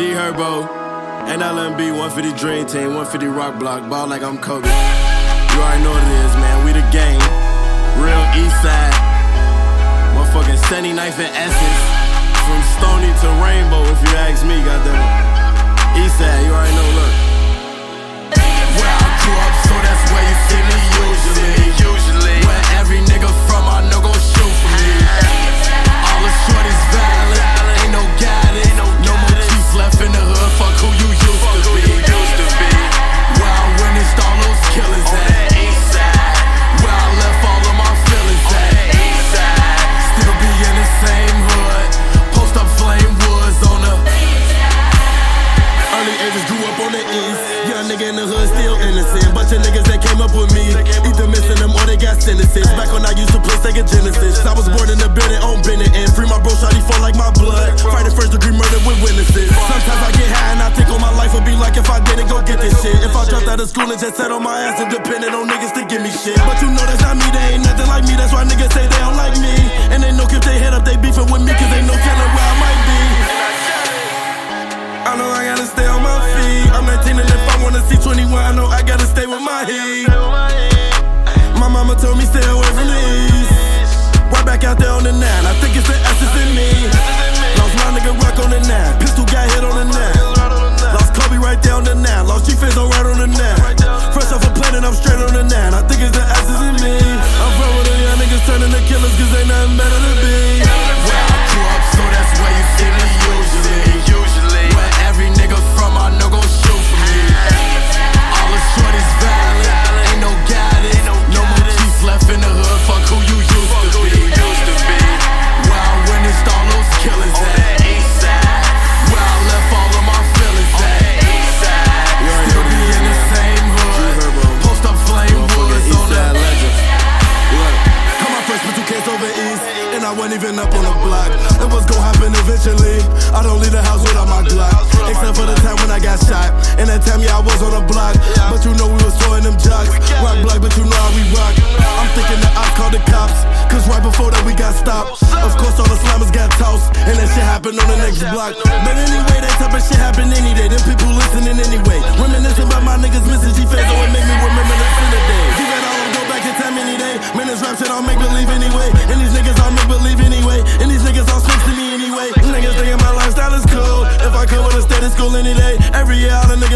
G Herbo, NLMB, 150 Dream Team, 150 Rock Block, ball like I'm Kobe. You already know what it is, man. We the game. Real East Side. Motherfucking Sunny Knife and Essence. From Stony to Rainbow, if you ask me, goddamn. East Side, you already know, look. East. Young nigga in the hood, still innocent. Bunch of niggas that came up with me. Either missing them or they got sentences. Back when I used to play Sega Genesis. I was born in the building on Bennett and free my bro shawty fall like my blood. Fighting first degree murder with witnesses. Sometimes I get high and I think on my life would be like if I didn't go get this shit. If I dropped out of school and just sat on my ass and depended on niggas to give me shit. But see 21, I know I gotta stay with my heat. I don't leave the house without my Glock, except for the time when I got shot. And that time, yeah, I was on the block, but you know we was throwing them jocks. Rock block, but you know how we rock. I'm thinking that I called the cops, cause right before that we got stopped. Of course, all the slammers got tossed, and that shit happened on the next block. But anyway, that type of shit happen any day. Them people listening anyway. Reminiscing about my niggas missing G-Face, oh, it make me remember the sin of day. Give it all, go back in time any day. Man, this rap shit all make believe anyway.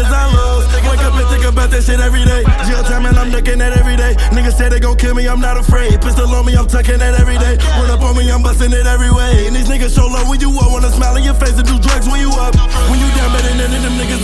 Niggas I lose. Wake up and think about that shit every day. Jail time and I'm looking at every day. Niggas say they gon' kill me, I'm not afraid. Pistol on me, I'm tucking that every day. Run up on me, I'm busting it every way. And these niggas show love when you up. Wanna smile in your face and do drugs when you up. When you down, better than them niggas